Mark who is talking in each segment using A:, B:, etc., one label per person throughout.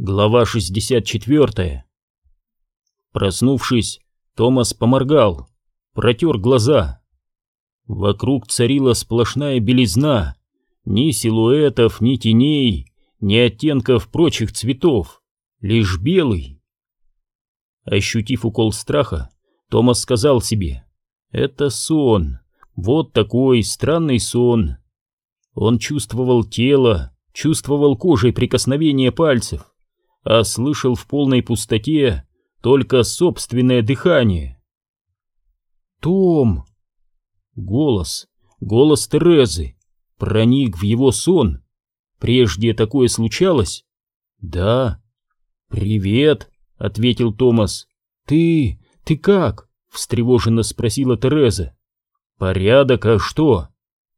A: Глава 64 Проснувшись, Томас поморгал, протер глаза. Вокруг царила сплошная белизна, ни силуэтов, ни теней, ни оттенков прочих цветов, лишь белый. Ощутив укол страха, Томас сказал себе, «Это сон, вот такой странный сон». Он чувствовал тело, чувствовал кожей прикосновение пальцев, а слышал в полной пустоте только собственное дыхание. «Том!» Голос, голос Терезы проник в его сон. Прежде такое случалось? «Да». «Привет», — ответил Томас. «Ты... ты как?» — встревоженно спросила Тереза. «Порядок, а что?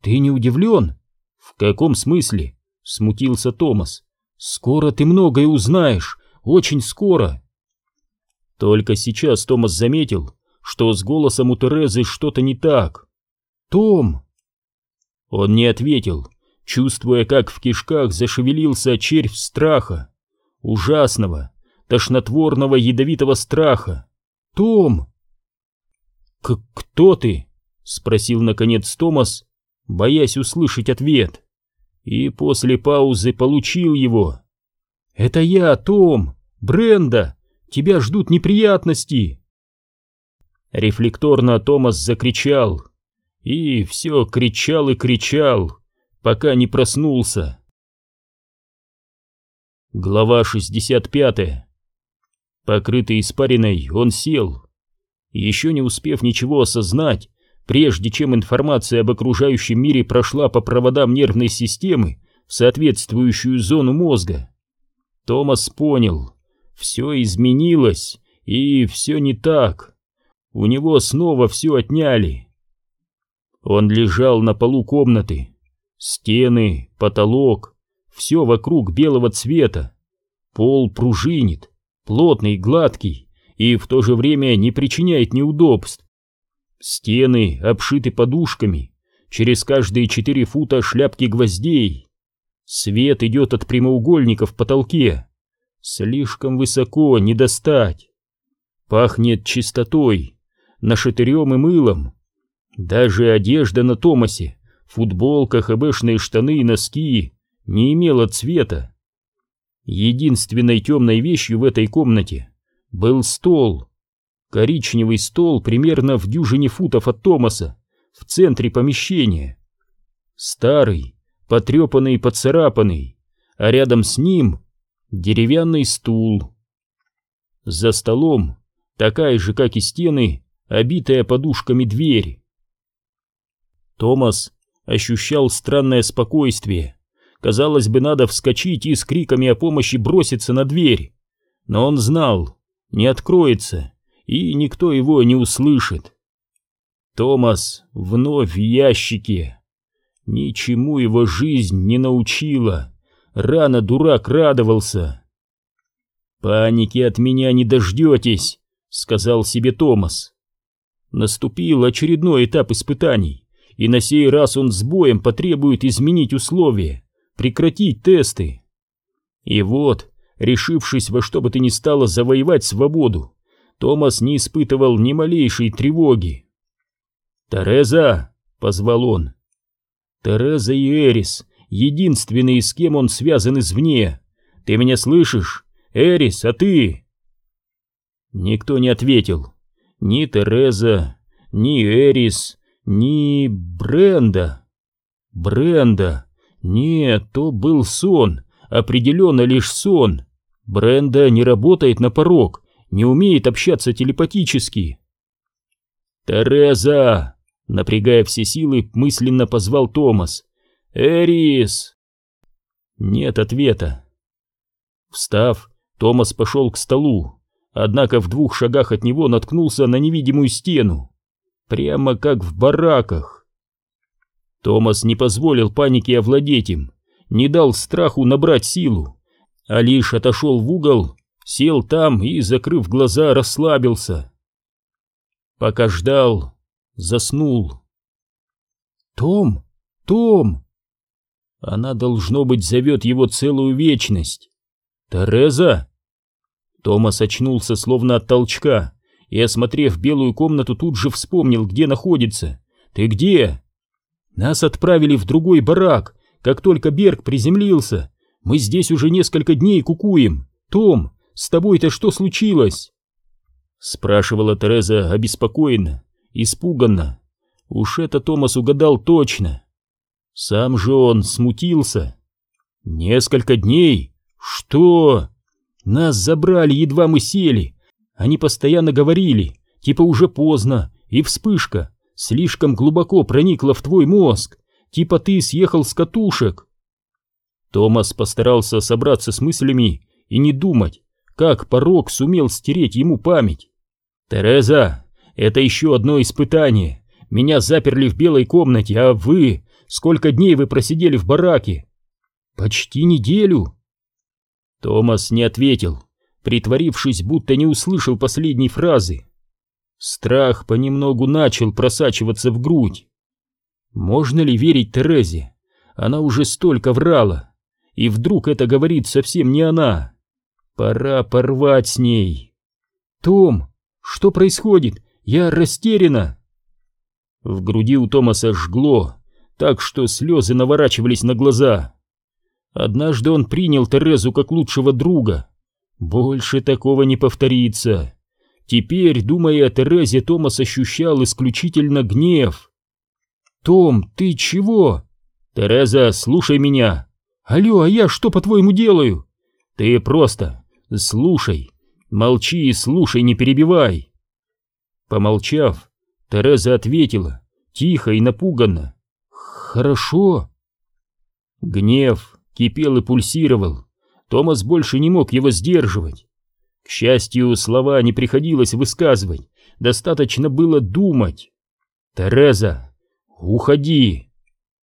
A: Ты не удивлен?» «В каком смысле?» — смутился Томас. «Скоро ты многое узнаешь, очень скоро». Только сейчас Томас заметил, что с голосом у Терезы что-то не так. «Том!» Он не ответил, чувствуя, как в кишках зашевелился червь страха, ужасного, тошнотворного ядовитого страха. «Том!» К «Кто ты?» — спросил наконец Томас, боясь услышать ответ и после паузы получил его. «Это я, Том! Бренда! Тебя ждут неприятности!» Рефлекторно Томас закричал. И все кричал и кричал, пока не проснулся. Глава 65 Покрытый испариной, он сел. Еще не успев ничего осознать, прежде чем информация об окружающем мире прошла по проводам нервной системы в соответствующую зону мозга. Томас понял, все изменилось, и все не так. У него снова все отняли. Он лежал на полу комнаты. Стены, потолок, все вокруг белого цвета. Пол пружинит, плотный, гладкий, и в то же время не причиняет неудобств. Стены обшиты подушками, через каждые четыре фута шляпки гвоздей. Свет идет от прямоугольника в потолке. Слишком высоко не достать. Пахнет чистотой, нашатырем и мылом. Даже одежда на Томасе, футболка, хэбэшные штаны и носки не имела цвета. Единственной темной вещью в этой комнате был стол, Коричневый стол примерно в дюжине футов от Томаса, в центре помещения. Старый, потрепанный и поцарапанный, а рядом с ним деревянный стул. За столом такая же, как и стены, обитая подушками дверь. Томас ощущал странное спокойствие. Казалось бы, надо вскочить и с криками о помощи броситься на дверь. Но он знал, не откроется, и никто его не услышит. Томас вновь в ящике. Ничему его жизнь не научила. Рано дурак радовался. «Паники от меня не дождетесь», — сказал себе Томас. Наступил очередной этап испытаний, и на сей раз он с боем потребует изменить условия, прекратить тесты. И вот, решившись во что бы то ни стало завоевать свободу, Томас не испытывал ни малейшей тревоги. «Тереза!» — позвал он. «Тереза и Эрис, единственные, с кем он связан извне. Ты меня слышишь? Эрис, а ты?» Никто не ответил. Ни Тереза, ни Эрис, ни Бренда. Бренда. Нет, то был сон, определенно лишь сон. Бренда не работает на порог, не умеет общаться телепатически. «Тереза!» — напрягая все силы, мысленно позвал Томас. «Эрис!» Нет ответа. Встав, Томас пошел к столу, однако в двух шагах от него наткнулся на невидимую стену, прямо как в бараках. Томас не позволил панике овладеть им, не дал страху набрать силу, а лишь отошел в угол сел там и, закрыв глаза, расслабился. Пока ждал, заснул. «Том! Том!» Она, должно быть, зовет его целую вечность. «Тереза!» Томас очнулся словно от толчка и, осмотрев белую комнату, тут же вспомнил, где находится. «Ты где?» «Нас отправили в другой барак, как только Берг приземлился. Мы здесь уже несколько дней кукуем. Том, с тобой-то что случилось?» Спрашивала Тереза обеспокоенно, испуганно. Уж это Томас угадал точно. Сам же он смутился. «Несколько дней? Что?» «Нас забрали, едва мы сели. Они постоянно говорили, типа уже поздно, и вспышка слишком глубоко проникла в твой мозг, типа ты съехал с катушек». Томас постарался собраться с мыслями и не думать, как порог сумел стереть ему память. «Тереза, это еще одно испытание. Меня заперли в белой комнате, а вы... Сколько дней вы просидели в бараке?» «Почти неделю». Томас не ответил, притворившись, будто не услышал последней фразы. Страх понемногу начал просачиваться в грудь. Можно ли верить Терезе? Она уже столько врала, и вдруг это говорит совсем не она. Пора порвать с ней. «Том, что происходит? Я растеряна!» В груди у Томаса жгло, так что слезы наворачивались на глаза. Однажды он принял Терезу как лучшего друга. Больше такого не повторится. Теперь, думая о Терезе, Томас ощущал исключительно гнев. «Том, ты чего?» «Тереза, слушай меня!» «Алло, а я что, по-твоему, делаю?» «Ты просто слушай, молчи и слушай, не перебивай!» Помолчав, Тереза ответила, тихо и напуганно. «Хорошо». Гнев кипел и пульсировал. Томас больше не мог его сдерживать. К счастью, слова не приходилось высказывать, достаточно было думать. «Тереза, уходи!»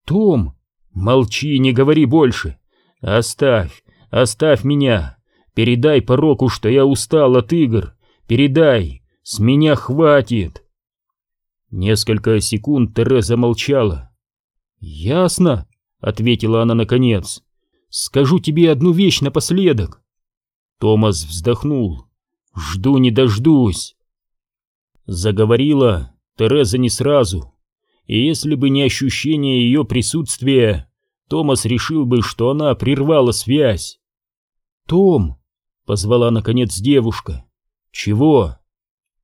A: «Том, молчи, не говори больше! Оставь, оставь меня! Передай пороку, что я устал от игр! Передай, с меня хватит!» Несколько секунд Тереза молчала. «Ясно», — ответила она наконец. Скажу тебе одну вещь напоследок. Томас вздохнул. Жду не дождусь. Заговорила Тереза не сразу. И если бы не ощущение ее присутствия, Томас решил бы, что она прервала связь. «Том!» — позвала наконец девушка. «Чего?»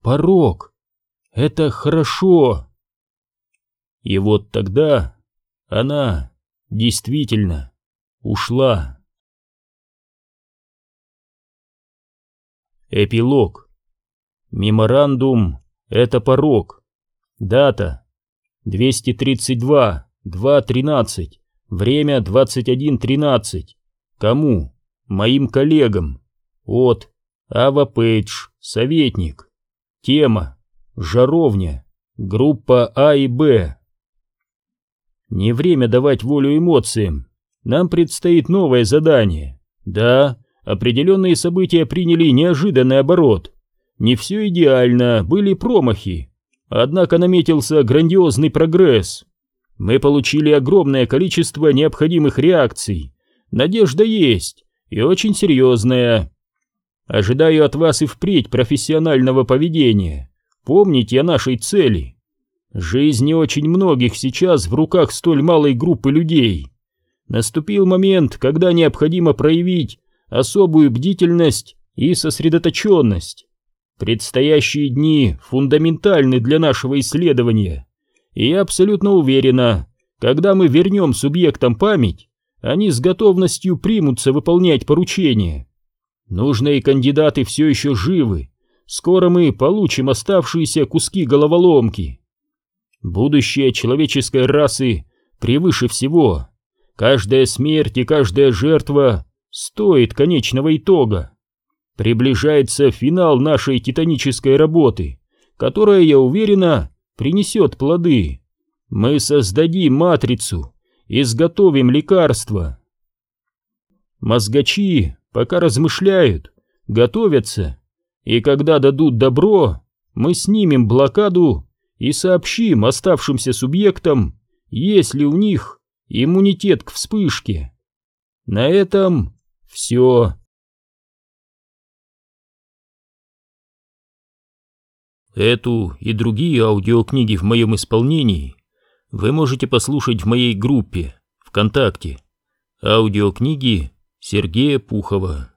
A: «Порог! Это хорошо!» И вот тогда она действительно ушла. Эпилог. Меморандум — это порог. Дата 232, 2.13, время 21.13. Кому? Моим коллегам. От Ава Пейдж, советник. Тема Жаровня. Группа А и Б. Не время давать волю эмоциям. Нам предстоит новое задание. Да, определенные события приняли неожиданный оборот. Не все идеально, были промахи. Однако наметился грандиозный прогресс. Мы получили огромное количество необходимых реакций. Надежда есть, и очень серьезная. Ожидаю от вас и впредь профессионального поведения. Помните о нашей цели. Жизни очень многих сейчас в руках столь малой группы людей. Наступил момент, когда необходимо проявить особую бдительность и сосредоточенность. Предстоящие дни фундаментальны для нашего исследования, и я абсолютно уверена, когда мы вернем субъектам память, они с готовностью примутся выполнять поручения. Нужные кандидаты все еще живы, скоро мы получим оставшиеся куски головоломки. Будущее человеческой расы превыше всего. Каждая смерть и каждая жертва стоит конечного итога. Приближается финал нашей титанической работы, которая, я уверена, принесет плоды. Мы создадим матрицу, изготовим лекарства. Мозгачи пока размышляют, готовятся, и когда дадут добро, мы снимем блокаду и сообщим оставшимся субъектам, есть ли у них иммунитет к вспышке. На этом все. Эту и другие аудиокниги в моем исполнении вы можете послушать в моей группе ВКонтакте. Аудиокниги Сергея Пухова.